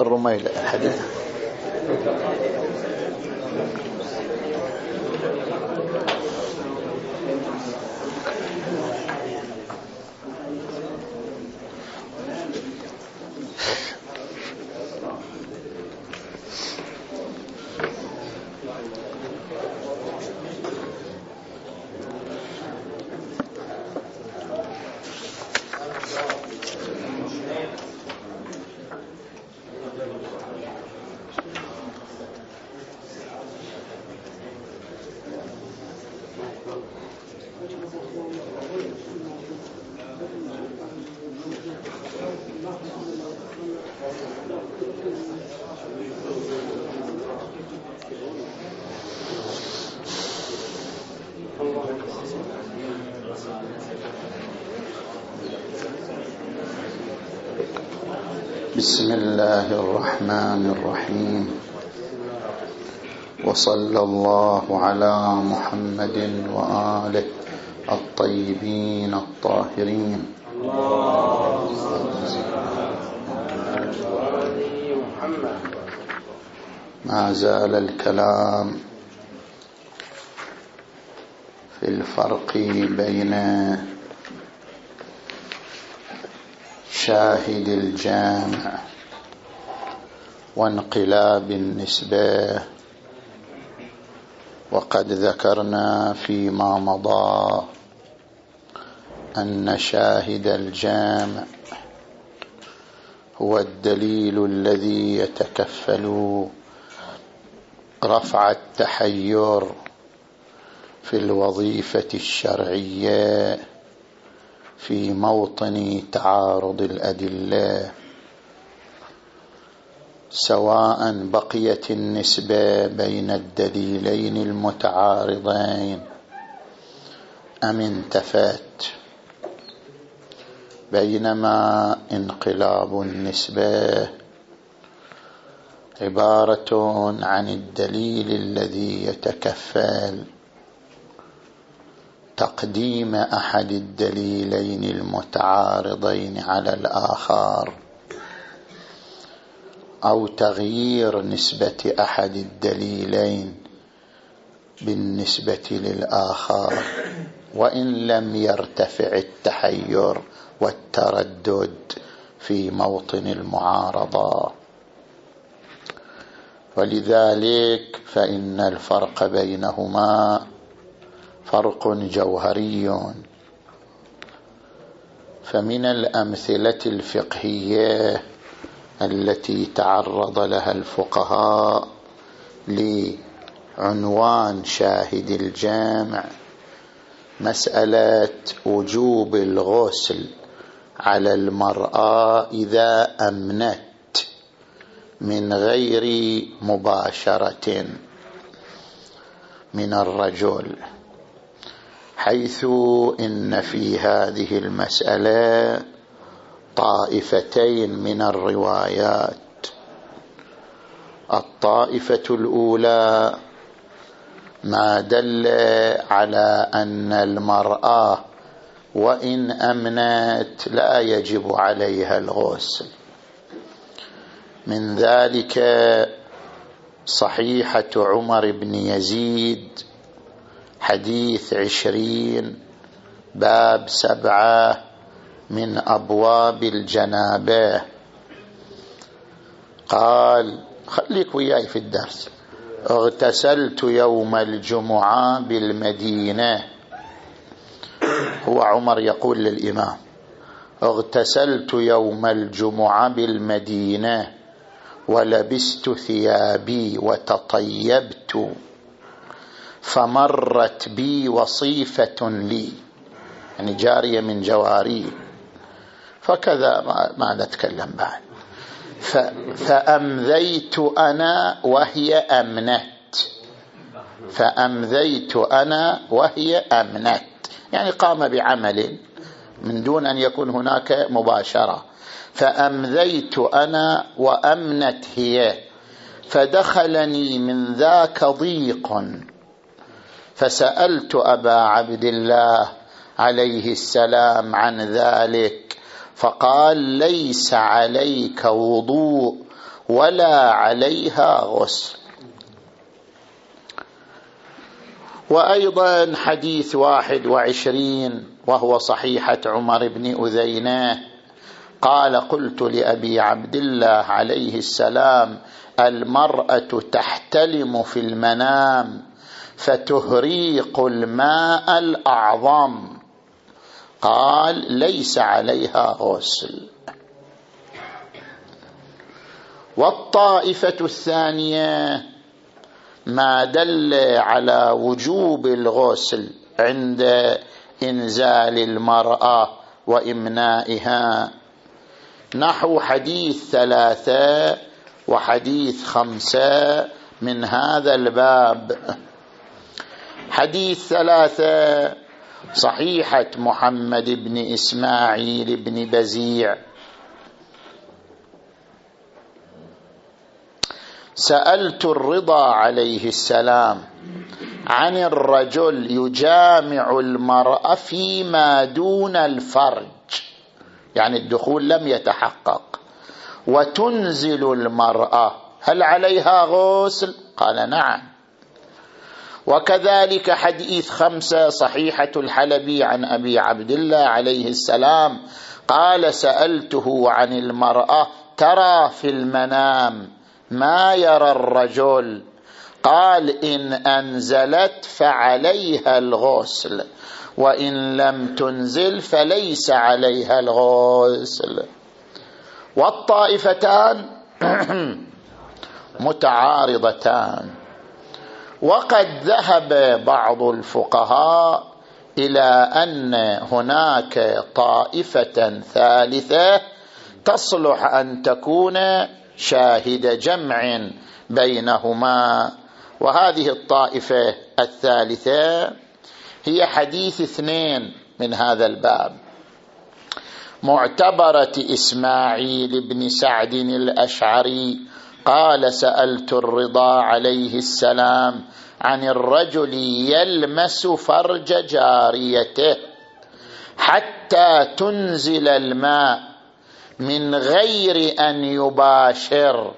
الرميلة الحديث بسم الله الرحمن الرحيم وصلى الله على محمد وآله الطيبين الطاهرين. ما زال الكلام في الفرق بين شاهد الجامع وانقلاب النسبة وقد ذكرنا فيما مضى أن شاهد الجامع هو الدليل الذي يتكفل رفع التحير في الوظيفة الشرعية في موطن تعارض الأدلة. سواء بقيت النسبة بين الدليلين المتعارضين. أم انتفت؟ بينما انقلاب النسبة عبارة عن الدليل الذي يتكفل تقديم أحد الدليلين المتعارضين على الآخر. أو تغيير نسبة أحد الدليلين بالنسبة للآخر وإن لم يرتفع التحير والتردد في موطن المعارضة. ولذلك فإن الفرق بينهما فرق جوهري. فمن الأمثلة الفقهية التي تعرض لها الفقهاء لعنوان شاهد الجامع مسألة وجوب الغسل على المرأة إذا أمنت من غير مباشرة من الرجل حيث إن في هذه المسألة طائفتين من الروايات. الطائفة الأولى ما دل على أن المرأة وإن أمنت لا يجب عليها الغسل. من ذلك صحيحة عمر بن يزيد حديث عشرين باب سبعة من أبواب الجنابة. قال خليك وياي في الدرس. اغتسلت يوم الجمعة بالمدينة. هو عمر يقول للإمام اغتسلت يوم الجمعة بالمدينة ولبست ثيابي وتطيبت. فمرت بي وصيفة لي. يعني جارية من جواري. فكذا ما نتكلم بعد. فأمذيت أنا وهي أمنت. فأمذيت أنا وهي أمنت. يعني قام بعمل من دون أن يكون هناك مباشرة. فأمذيت أنا وأمنت هي. فدخلني من ذاك ضيق. فسألت أبا عبد الله عليه السلام عن ذلك. فقال ليس عليك وضوء ولا عليها غسل. وأيضا حديث واحد وعشرين وهو صحيحة عمر بن أذينه قال قلت لأبي عبد الله عليه السلام المرأة تحتلم في المنام فتهريق الماء الأعظم. قال ليس عليها غسل. والطائفة الثانية ما دل على وجوب الغسل عند إنزال المرأة وإمنائها. نحو حديث ثلاثة وحديث خمسة من هذا الباب. حديث ثلاثة صحيحة محمد بن إسماعيل بن بزيع. سألت الرضا عليه السلام عن الرجل يجامع المرأة فيما دون الفرج يعني الدخول لم يتحقق. وتنزل المرأة هل عليها غسل؟ قال نعم. وكذلك حديث خمسة صحيحة الحلبي عن أبي عبد الله عليه السلام قال سألته عن المرأة ترى في المنام ما يرى الرجل؟ قال إن أنزلت فعليها الغسل وإن لم تنزل فليس عليها الغسل. والطائفتان متعارضتان. وقد ذهب بعض الفقهاء إلى أن هناك طائفة ثالثة تصلح أن تكون شاهد جمع بينهما. وهذه الطائفة الثالثة هي حديث اثنين من هذا الباب. معتبرة إسماعيل بن سعد الأشعري قال سألت الرضا عليه السلام عن الرجل يلمس فرج جاريته حتى تنزل الماء من غير أن يباشر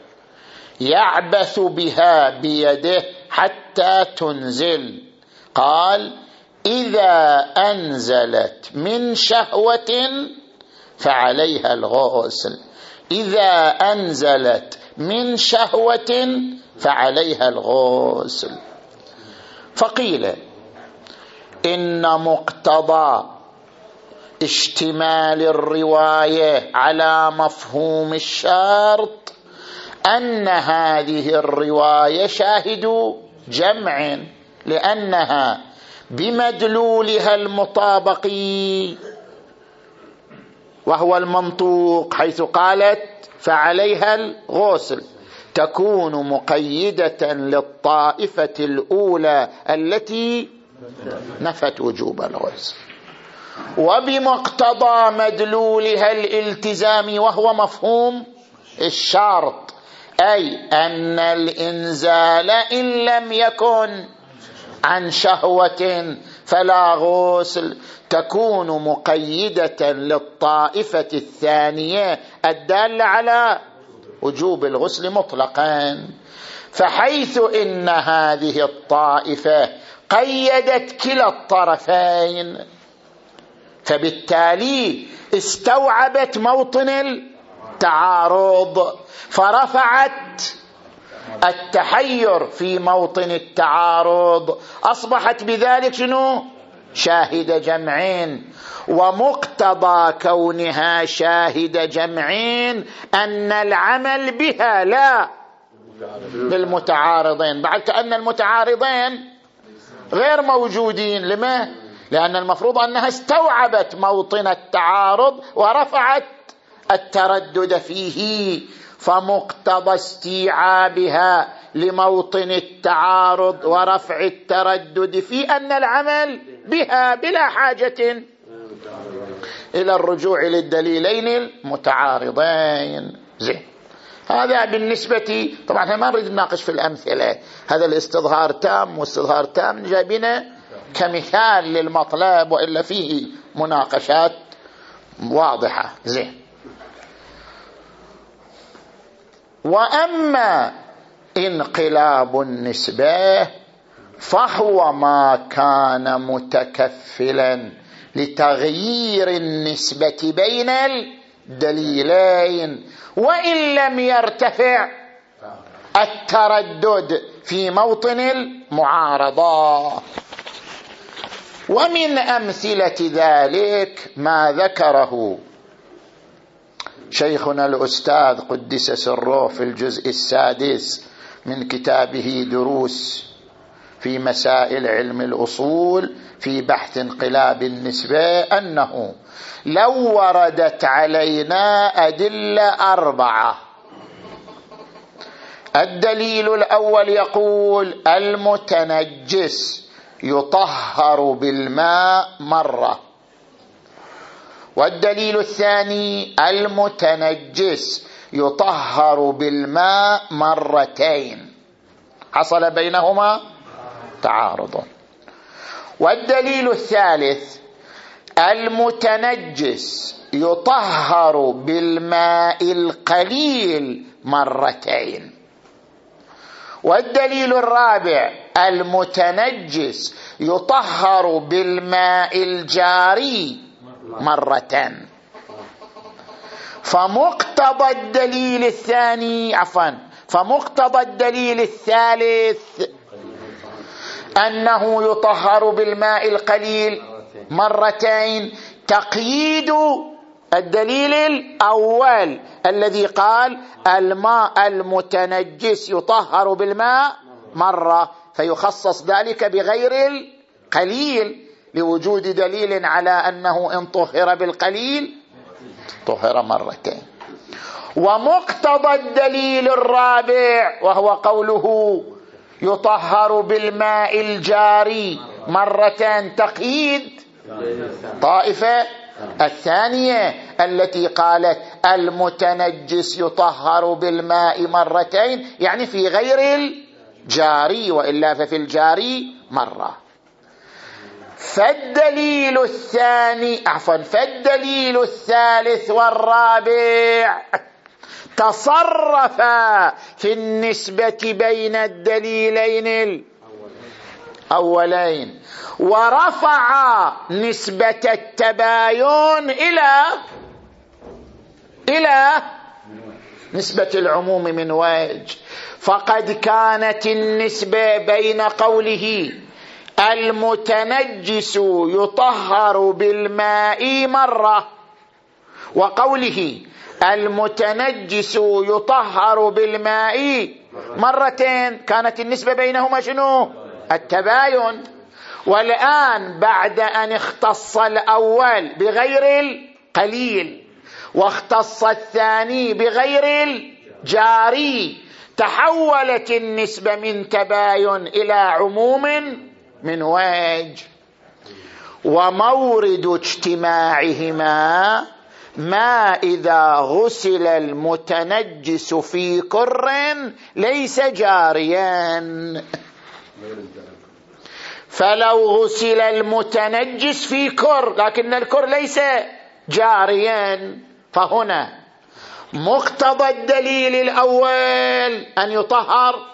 يعبث بها بيده حتى تنزل. قال إذا أنزلت من شهوة فعليها الغسل. إذا أنزلت من شهوة فعليها الغسل. فقيل إن مقتضى اشتمال الرواية على مفهوم الشرط أن هذه الرواية شاهد جمع لأنها بمدلولها المطابقي وهو المنطوق حيث قالت فعليها الغسل. تكون مقيدة للطائفة الأولى التي نفت وجوب الغسل. وبمقتضى مدلولها الالتزام وهو مفهوم الشرط أي أن الإنزال إن لم يكن عن شهوة فلا غسل تكون مقيدة للطائفة الثانية الدالة على وجوب الغسل مطلقا. فحيث إن هذه الطائفة قيدت كلا الطرفين فبالتالي استوعبت موطن التعارض فرفعت التحير في موطن التعارض. أصبحت بذلك شنو؟ شاهد جمعين. ومقتضى كونها شاهد جمعين أن العمل بها لا بالمتعارضين. بعد كأن المتعارضين غير موجودين. لما؟ لأن المفروض أنها استوعبت موطن التعارض ورفعت التردد فيه. فمقتضى استيعابها لموطن التعارض ورفع التردد في أن العمل بها بلا حاجة إلى الرجوع للدليلين المتعارضين. زين. هذا بالنسبة طبعا إحنا ما نريد نناقش في الأمثلة. هذا الاستظهار تام واستظهار تام جايبينه كمثال للمطلب وإلا فيه مناقشات واضحة. زين. وأما انقلاب النسبة فهو ما كان متكفلا لتغيير النسبة بين الدليلين وإن لم يرتفع التردد في موطن المعارضة. ومن أمثلة ذلك ما ذكره شيخنا الأستاذ قدس سره في الجزء السادس من كتابه دروس في مسائل علم الأصول في بحث انقلاب النسبة أنه لو وردت علينا أدلة أربعة. الدليل الأول يقول المتنجس يطهر بالماء مرة. والدليل الثاني المتنجس يطهر بالماء مرتين. حصل بينهما تعارض. والدليل الثالث المتنجس يطهر بالماء القليل مرتين. والدليل الرابع المتنجس يطهر بالماء الجاري مرة فمقتضى الدليل الثاني عفوا فمقتضى الدليل الثالث أنه يطهر بالماء القليل مرتين. تقييد الدليل الأول الذي قال الماء المتنجس يطهر بالماء مرة فيخصص ذلك بغير القليل. لوجود دليل على أنه إن طهر بالقليل طهر مرتين. ومقتضى الدليل الرابع وهو قوله يطهر بالماء الجاري مرتين تقييد طائفة الثانية التي قالت المتنجس يطهر بالماء مرتين يعني في غير الجاري وإلا ففي الجاري مرة. فالدليل الثاني عفوا فالدليل الثالث والرابع تصرفا في النسبة بين الدليلين الأولين ورفع نسبة التباين إلى إلى نسبة العموم من وجه فقد كانت النسبة بين قوله المتنجس يطهر بالماء مرة. وقوله المتنجس يطهر بالماء مرتين كانت النسبة بينهما شنو؟ التباين. والآن بعد أن اختص الأول بغير القليل واختص الثاني بغير الجاري تحولت النسبة من تباين إلى عموم من وجه ومورد اجتماعهما ما إذا غسل المتنجس في كر ليس جاريا. فلو غسل المتنجس في كر لكن الكر ليس جاريا. فهنا مقتضى الدليل الأول أن يطهر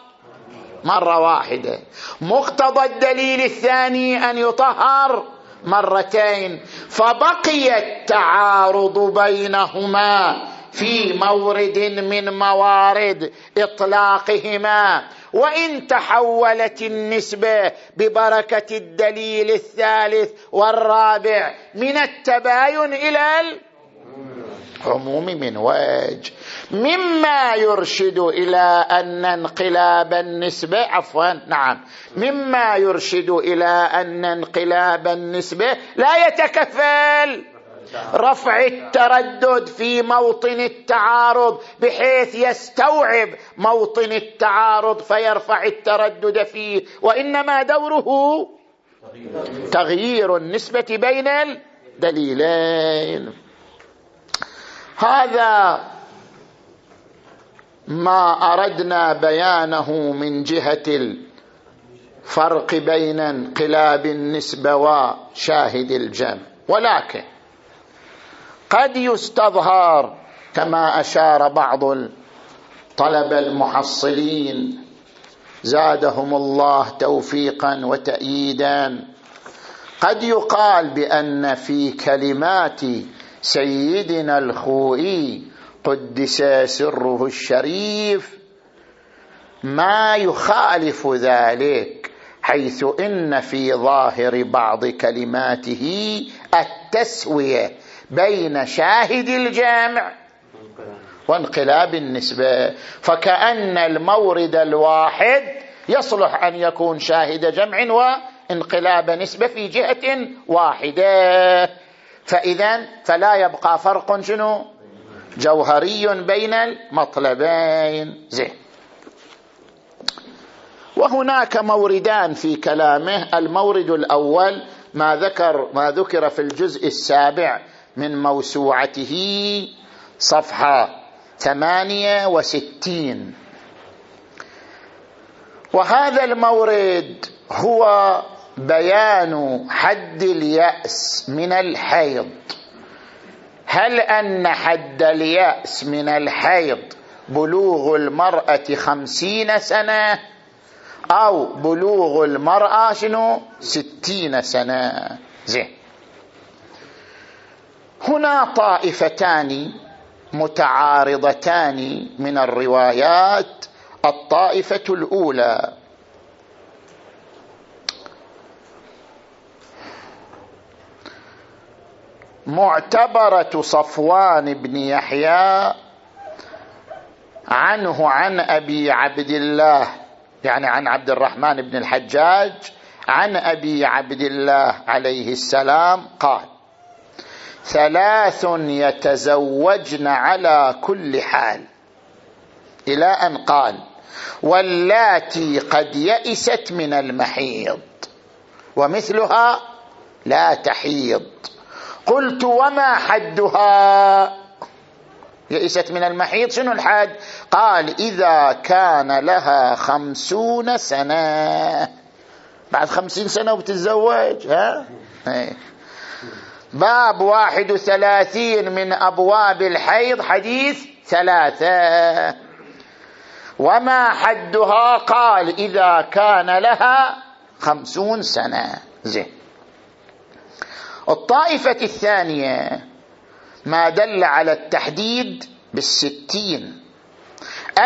مرة واحدة. مقتضى الدليل الثاني أن يطهر مرتين. فبقي التعارض بينهما في مورد من موارد إطلاقهما. وإن تحولت النسبة ببركة الدليل الثالث والرابع من التباين إلى العموم من وجه مما يرشد إلى أن انقلاب النسبة عفوا نعم. مما يرشد إلى أن انقلاب النسبة لا يتكفل. رفع التردد في موطن التعارض بحيث يستوعب موطن التعارض فيرفع التردد فيه. وإنما دوره تغيير النسبة بين الدليلين. هذا ما أردنا بيانه من جهة الفرق بين انقلاب النسبة وشاهد الجمع ولكن قد يستظهر كما أشار بعض طلب المحصلين زادهم الله توفيقا وتأييدا. قد يقال بأن في كلمات سيدنا الخوئي قدس سره الشريف. ما يخالف ذلك حيث إن في ظاهر بعض كلماته التسوية بين شاهد الجامع وانقلاب النسبة. فكأن المورد الواحد يصلح أن يكون شاهد جمع وانقلاب نسبة في جهة واحدة. فاذا فلا يبقى فرق شنو؟ جوهري بين المطلبين. زين. وهناك موردان في كلامه. المورد الأول ما ذكر ما ذكر في الجزء السابع من موسوعته صفحة ثمانية وستين. وهذا المورد هو بيان حد اليأس من الحيض. هل أن حد اليأس من الحيض بلوغ المرأة خمسين سنة أو بلوغ المرأة شنو؟ ستين سنة؟ زين. هنا طائفتان متعارضتان من الروايات. الطائفة الأولى معتبرة صفوان بن يحيى عنه عن أبي عبد الله يعني عن عبد الرحمن بن الحجاج عن أبي عبد الله عليه السلام قال ثلاث يتزوجن على كل حال. إلى أن قال واللاتي قد يئست من المحيض ومثلها لا تحيض. قلت وما حدها؟ يئست من المحيض شنو الحد قال إذا كان لها خمسون سنة. بعد خمسين سنة وبتتزوج ها؟ هي. باب واحد وثلاثين من أبواب الحيض حديث ثلاثة. وما حدها؟ قال إذا كان لها خمسون سنة. زين. الطائفة الثانية ما دل على التحديد بالستين.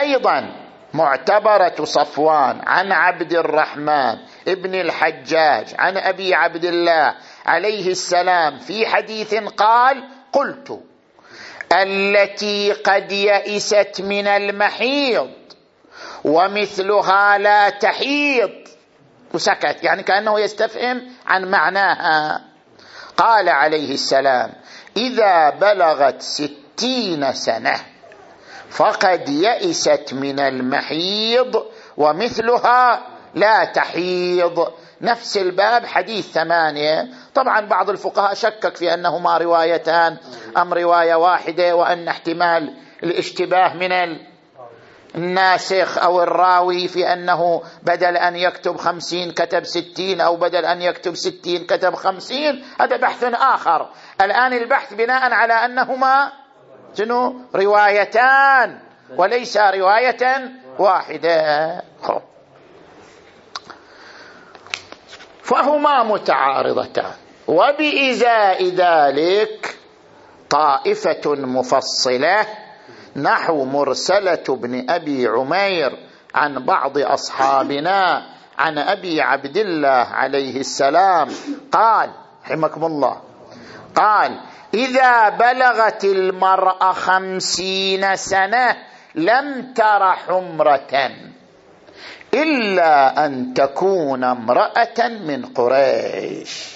أيضا معتبرة صفوان عن عبد الرحمن ابن الحجاج عن أبي عبد الله عليه السلام في حديث قال قلت التي قد يئست من المحيض ومثلها لا تحيض وسكت يعني كأنه يستفهم عن معناها. قال عليه السلام إذا بلغت ستين سنة فقد يئست من المحيض ومثلها لا تحيض. نفس الباب حديث ثمانية. طبعا بعض الفقهاء شكك في أنهما روايتان أم رواية واحدة وأن احتمال الاشتباه من الناسخ أو الراوي في أنه بدل أن يكتب خمسين كتب ستين أو بدل أن يكتب ستين كتب خمسين هذا بحث آخر. الآن البحث بناء على أنهما شنو؟ روايتان وليس رواية واحدة. فهما متعارضتان. وبإزاء ذلك طائفة مفصلة نحو مرسلة بن أبي عمير عن بعض أصحابنا عن أبي عبد الله عليه السلام. قال رحمكم الله قال إذا بلغت المرأة خمسين سنة لم تر حمرة إلا أن تكون امرأة من قريش.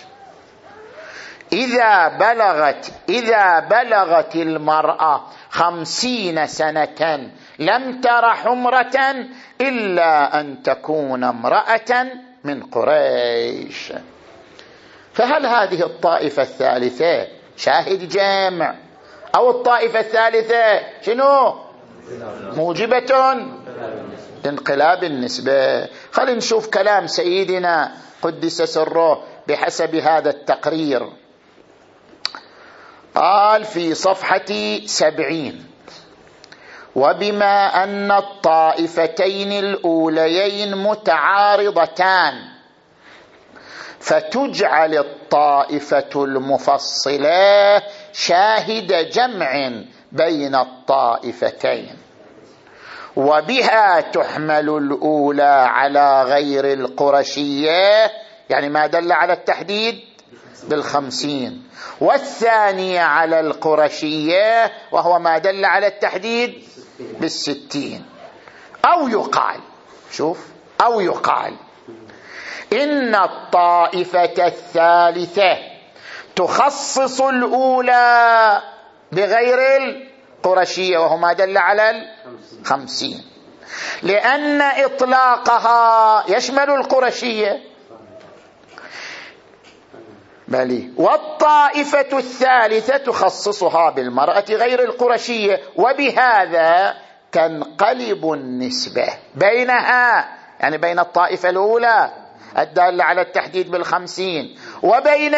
إذا بلغت إذا بلغت المرأة خمسين سنة لم تر حمرة إلا أن تكون امرأة من قريش. فهل هذه الطائفة الثالثة شاهد جامع؟ أو الطائفة الثالثة شنو؟ موجبة انقلاب النسبة. خلينا نشوف كلام سيدنا قدس سره بحسب هذا التقرير. قال في صفحة سبعين وبما أن الطائفتين الأوليين متعارضتان فتجعل الطائفة المفصلة شاهد جمع بين الطائفتين وبها تحمل الأولى على غير القرشية يعني ما دل على التحديد؟ بالخمسين. والثانية على القرشية وهو ما دل على التحديد بالستين. أو يقال شوف أو يقال إن الطائفة الثالثة تخصص الأولى بغير القرشية وهو ما دل على الخمسين. لأن إطلاقها يشمل القرشية. بلي والطائفة الثالثة تخصصها بالمرأة غير القرشية وبهذا تنقلب النسبة بينها يعني بين الطائفة الأولى الدالة على التحديد بالخمسين وبين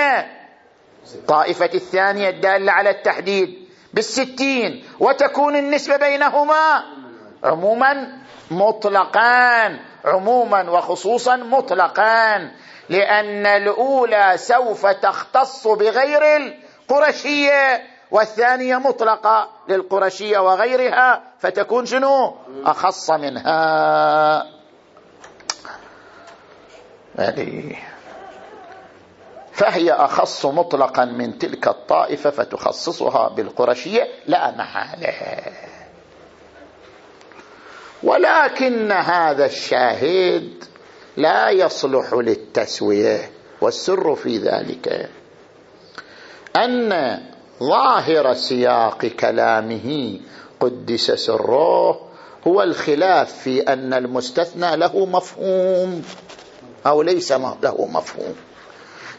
الطائفة الثانية الدالة على التحديد بالستين وتكون النسبة بينهما عموما مطلقان عموما وخصوصا مطلقان لأن الأولى سوف تختص بغير القرشية والثانية مطلقة للقرشية وغيرها فتكون شنو؟ أخص منها. فهي أخص مطلقا من تلك الطائفة فتخصصها بالقرشية لا محالة. ولكن هذا الشاهد لا يصلح للتسوية والسر في ذلك أن ظاهر سياق كلامه قدس سره هو الخلاف في أن المستثنى له مفهوم أو ليس له مفهوم.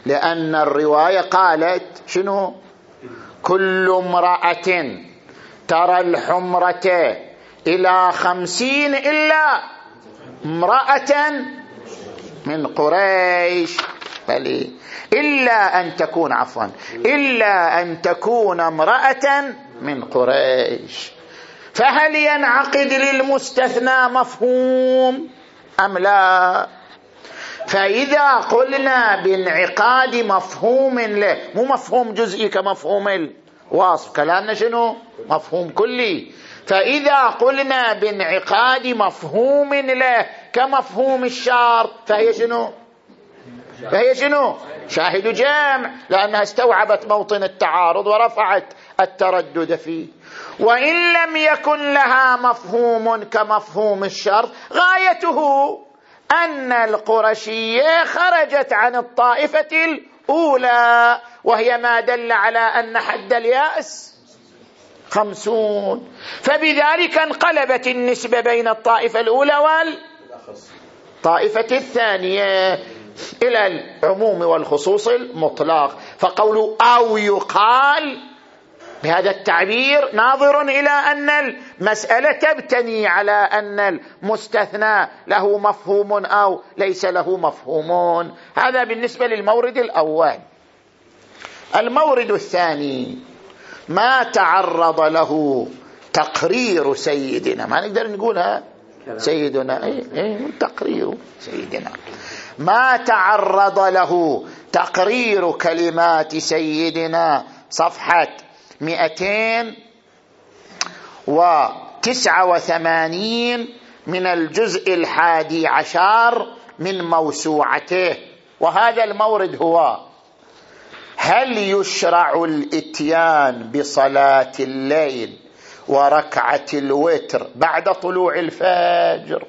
لأن الرواية قالت شنو؟ كل امرأة ترى الحمرة إلى خمسين إلا امرأة من قريش. بل إلا أن تكون عفوا إلا أن تكون امرأة من قريش. فهل ينعقد للمستثنى مفهوم أم لا؟ فإذا قلنا بانعقاد مفهوم له مو مفهوم جزئي كمفهوم الوصف كلامنا شنو؟ مفهوم كلي. فإذا قلنا بانعقاد مفهوم له كمفهوم الشرط فهي شنو؟ فهي شنو؟ شاهد جامع لأنها استوعبت موطن التعارض ورفعت التردد فيه. وإن لم يكن لها مفهوم كمفهوم الشرط غايته أن القرشية خرجت عن الطائفة الأولى وهي ما دل على أن حد اليأس خمسون. فبذلك انقلبت النسبة بين الطائفة الأولى والطائفة الثانية إلى العموم والخصوص المطلق. فقول أو يقال بهذا التعبير ناظر إلى أن المسألة تبتني على أن المستثنى له مفهوم أو ليس له مفهوم. هذا بالنسبة للمورد الأول. المورد الثاني ما تعرض له تقرير سيدنا. ما نقدر نقولها؟ سيدنا اي اي تقرير سيدنا. ما تعرض له تقرير كلمات سيدنا صفحة 289 من الجزء الحادي عشر من موسوعته. وهذا المورد هو هل يشرع الإتيان بصلاة الليل وركعة الوتر بعد طلوع الفجر.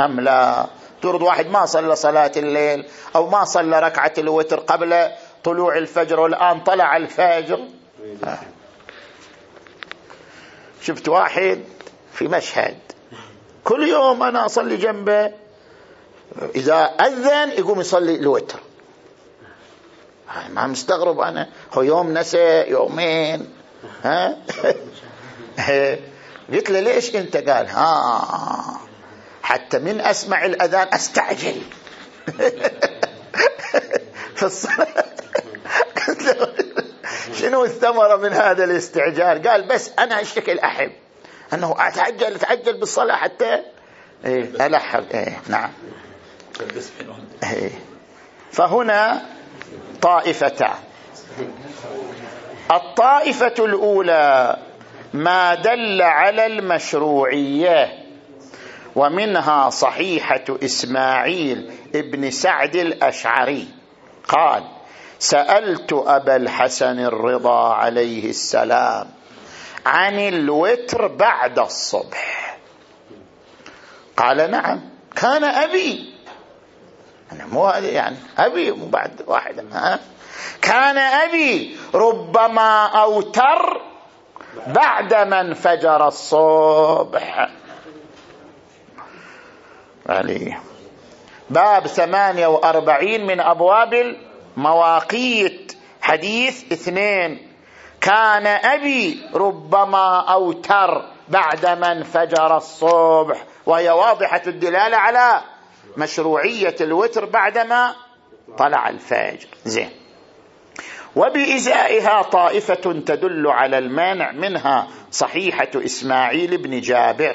أم لا؟ ترد واحد ما صلى صلاة الليل أو ما صلى ركعة الوتر قبل طلوع الفجر والآن طلع الفجر. شفت واحد في مشهد. كل يوم أنا أصلي جنبه إذا أذن يقوم يصلي الوتر. ما مستغرب أنا. هو يوم نسى يومين. ها؟ قلت له ليش انت قال؟ ها. حتى من أسمع الأذان أستعجل. في الصلاه قلت له شنو الثمرة من هذا الاستعجال؟ قال بس أنا هالشكل أحب. أنه أتعجل أتعجل بالصلاة حتى إيه ألحق. إيه نعم. إيه. فهنا طائفتان. الطائفة الأولى ما دل على المشروعية. ومنها صحيحة إسماعيل ابن سعد الأشعري. قال سألت أبا الحسن الرضا عليه السلام عن الوتر بعد الصبح. قال نعم كان أبي. أنا مو يعني أبي مو بعد واحدة ها؟ كان أبي ربما أوتر بعد ما انفجر الصبح. علي باب ثمانية وأربعين من أبواب المواقيت. حديث اثنين. كان أبي ربما أوتر بعدما انفجر الصبح. وهي واضحة الدلالة على مشروعية الوتر بعدما طلع الفجر. زين. وبإزائها طائفة تدل على المانع منها صحيحة إسماعيل بن جابر.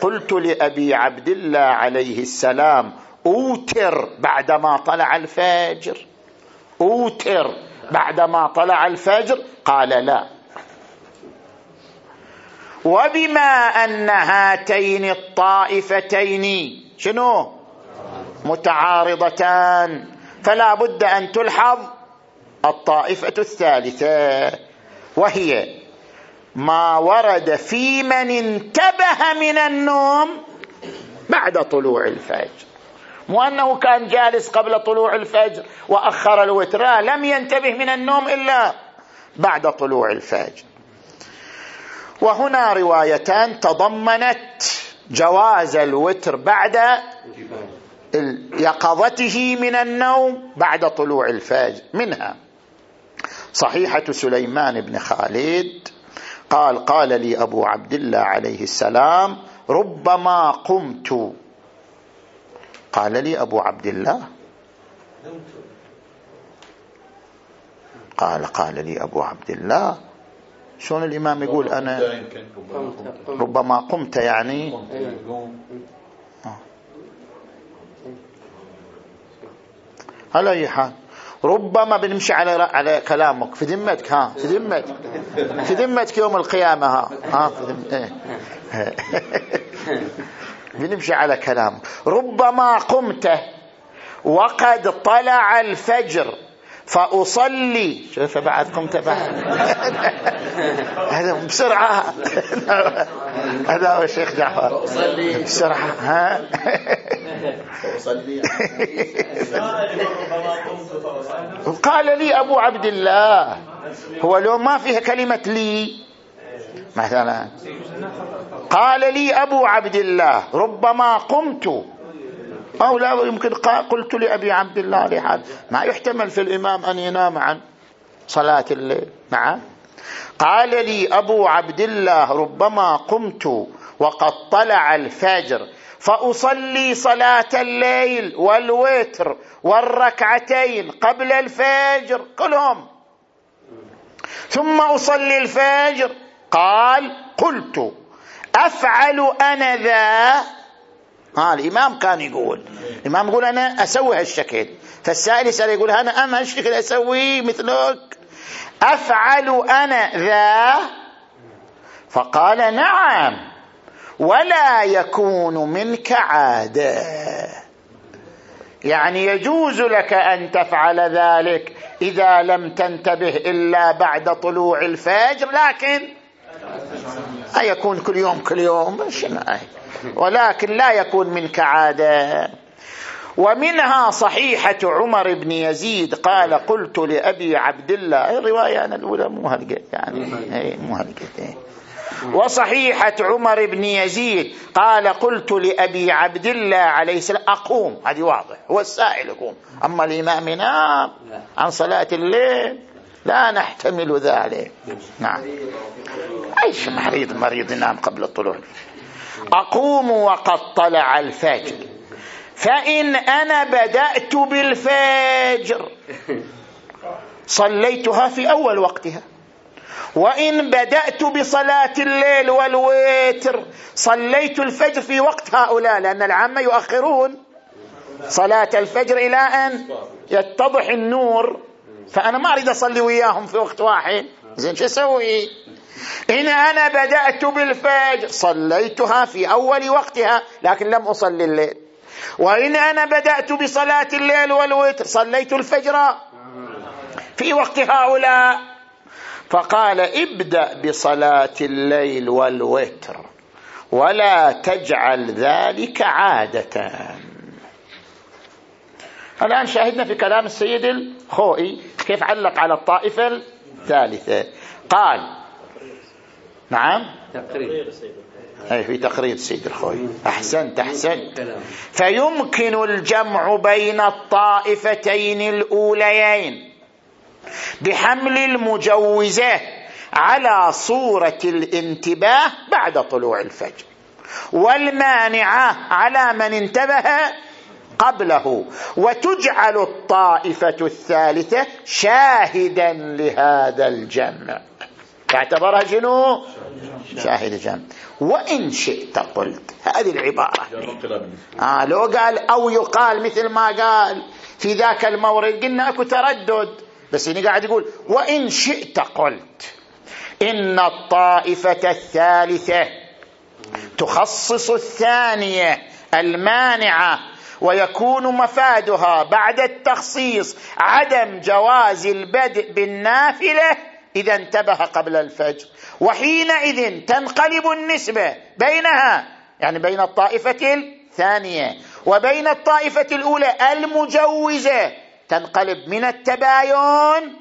قلت لأبي عبد الله عليه السلام أوتر بعدما طلع الفجر أوتر بعدما طلع الفجر قال لا. وبما أن هاتين الطائفتين شنو؟ متعارضتان. فلا بد أن تلحظ الطائفة الثالثة وهي ما ورد في من انتبه من النوم بعد طلوع الفجر. مو أنه كان جالس قبل طلوع الفجر وأخر الوتر لم ينتبه من النوم إلا بعد طلوع الفجر. وهنا روايتان تضمنت جواز الوتر بعد يقظته من النوم بعد طلوع الفجر منها. صحيحة سليمان بن خالد قال قال لي أبو عبد الله عليه السلام ربما قمت. قال لي أبو عبد الله. قال قال لي أبو عبد الله. شلون الإمام يقول أنا؟ ربما قمت يعني. على أي حال ربما بنمشي على على كلامك. في ذمتك ها في ذمتك. في ذمتك يوم القيامة ها ها في إيه. بنمشي على كلامك. ربما قمت وقد طلع الفجر فأصلي. شوف بعد قمت بعد. هذا بسرعة. هذا هو الشيخ جعفر. بسرعة ها. قال لي أبو عبد الله هو لو ما فيها كلمة لي. مثلا قال لي أبو عبد الله ربما قمت. أو لا يمكن قلت لأبي عبد الله لحال ما يحتمل في الإمام أن ينام عن صلاة الليل. نعم. قال لي أبو عبد الله ربما قمت وقد طلع الفجر. فأصلي صلاة الليل والوتر والركعتين قبل الفجر كلهم. ثم أصلي الفجر. قال قلت أفعل أنا ذا. ها الإمام كان يقول الإمام يقول أنا أسوي هالشكل. فالسائل يسأل يقول أنا أما هالشكل أسوي مثلك؟ أفعل أنا ذا؟ فقال نعم. ولا يكون منك عاده يعني يجوز لك أن تفعل ذلك إذا لم تنتبه إلا بعد طلوع الفجر لكن أيكون كل يوم كل يوم ولكن لا يكون منك عاده ومنها صحيحة عمر بن يزيد قال قلت لأبي عبد الله الرواية أنا الأولى مو هلقة يعني مو هلقة وصحيحة عمر بن يزيد قال قلت لأبي عبد الله عليه السلام أقوم. هذه واضح. هو السائل يقوم. أما الإمام ينام عن صلاة الليل لا نحتمل ذلك. نعم. أيش مريض مريض ينام قبل الطلوع؟ أقوم وقد طلع الفجر. فإن أنا بدأت بالفجر صليتها في أول وقتها. وإن بدأت بصلاة الليل والوتر صليت الفجر في وقت هؤلاء لأن العامة يؤخرون. صلاة الفجر إلى أن يتضح النور. فأنا ما أريد أصلي وياهم في وقت واحد. زين شو أسوي؟ إن أنا بدأت بالفجر صليتها في أول وقتها لكن لم أصلي الليل. وإن أنا بدأت بصلاة الليل والوتر صليت الفجر في وقت هؤلاء. فقال ابدأ بصلاة الليل والوتر ولا تجعل ذلك عادة. الآن شاهدنا في كلام السيد الخوئي كيف علق على الطائفة الثالثة. قال نعم؟ تقرير. أي في تقرير السيد الخوئي. أحسنت أحسنت. فيمكن الجمع بين الطائفتين الأوليين. بحمل المجوزة على صورة الانتباه بعد طلوع الفجر. والمانعة على من انتبه قبله. وتجعل الطائفة الثالثة شاهدا لهذا الجمع. تعتبرها شنو؟ شاهد الجمع وإن شئت قلت. هذه العبارة. آه لو قال أو يقال مثل ما قال. في ذاك المورد قلنا أكو تردد. بس هنا قاعد يقول وإن شئت قلت إن الطائفة الثالثة تخصص الثانية المانعة ويكون مفادها بعد التخصيص عدم جواز البدء بالنافلة إذا انتبه قبل الفجر وحينئذ تنقلب النسبة بينها يعني بين الطائفة الثانية وبين الطائفة الأولى المجوزة تنقلب من التباين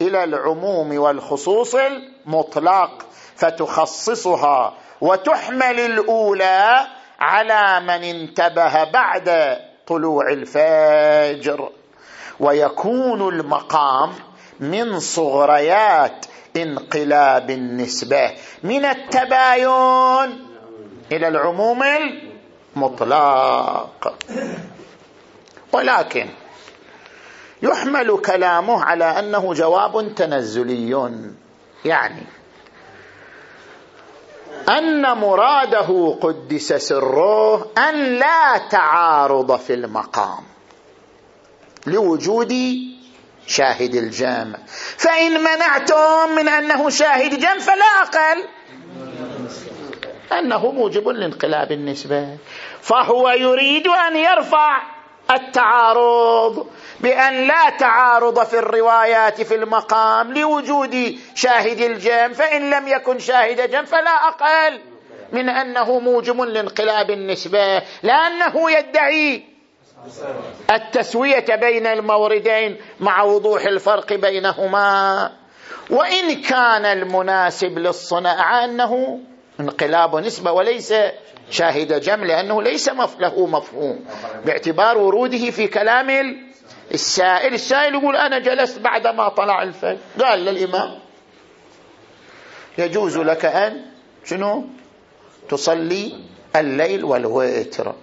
إلى العموم والخصوص المطلق فتخصصها وتحمل الأولى على من انتبه بعد طلوع الفجر. ويكون المقام من صغريات انقلاب النسبة من التباين إلى العموم المطلق. ولكن يحمل كلامه على أنه جواب تنزلي. يعني أن مراده قدس سره أن لا تعارض في المقام لوجود شاهد الجمع. فإن منعتم من أنه شاهد جمع فلا أقل. أنه موجب لانقلاب النسبة. فهو يريد أن يرفع التعارض بأن لا تعارض في الروايات في المقام لوجود شاهد الجم فإن لم يكن شاهد جم فلا أقل من أنه موجب لانقلاب النسبة لأنه يدعي التسوية بين الموردين مع وضوح الفرق بينهما. وإن كان المناسب للصناعة أنه انقلاب نسبة وليس شاهد جم لأنه ليس له مفهوم. باعتبار وروده في كلام السائل. السائل يقول أنا جلست بعدما طلع الفجر. قال للإمام يجوز لك أن شنو؟ تصلي الليل والوتر.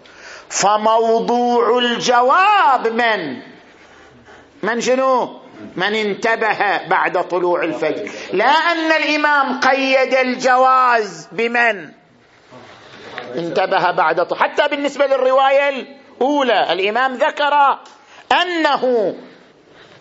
فموضوع الجواب من؟ من شنو؟ من انتبه بعد طلوع الفجر. لا أن الإمام قيد الجواز بمن؟ انتبه بعد حتى بالنسبة للرواية الأولى الإمام ذكر أنه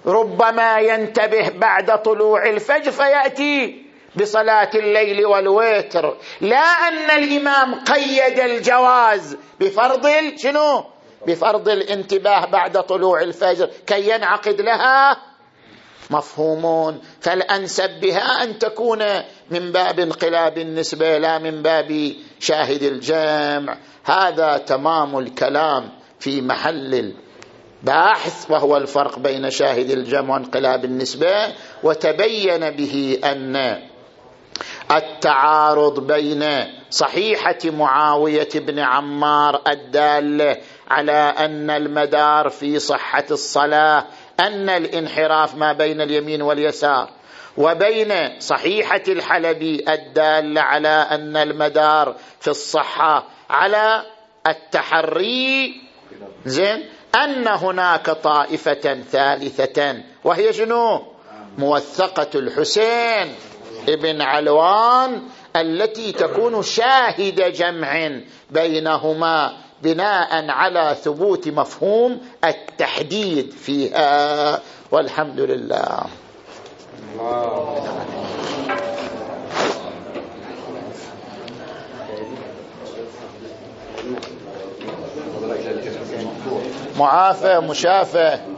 ربما ينتبه بعد طلوع الفجر فيأتي بصلاة الليل والوتر. لا أن الإمام قيد الجواز بفرض شنو؟ بفرض الانتباه بعد طلوع الفجر. كي ينعقد لها مفهومون. فالأنسب بها أن تكون من باب انقلاب النسبة لا من باب شاهد الجمع هذا تمام الكلام في محل الباحث وهو الفرق بين شاهد الجمع وانقلاب النسبة. وتبين به أن التعارض بين صحيحة معاوية بن عمار الدالة على أن المدار في صحة الصلاة أن الانحراف ما بين اليمين واليسار وبين صحيحة الحلبي الدالة على أن المدار في الصحة على التحري. زين؟ أن هناك طائفة ثالثة وهي شنو؟ موثقة الحسين ابن علوان التي تكون شاهد جمع بينهما بناء على ثبوت مفهوم التحديد فيها. والحمد لله. معافى مشافى.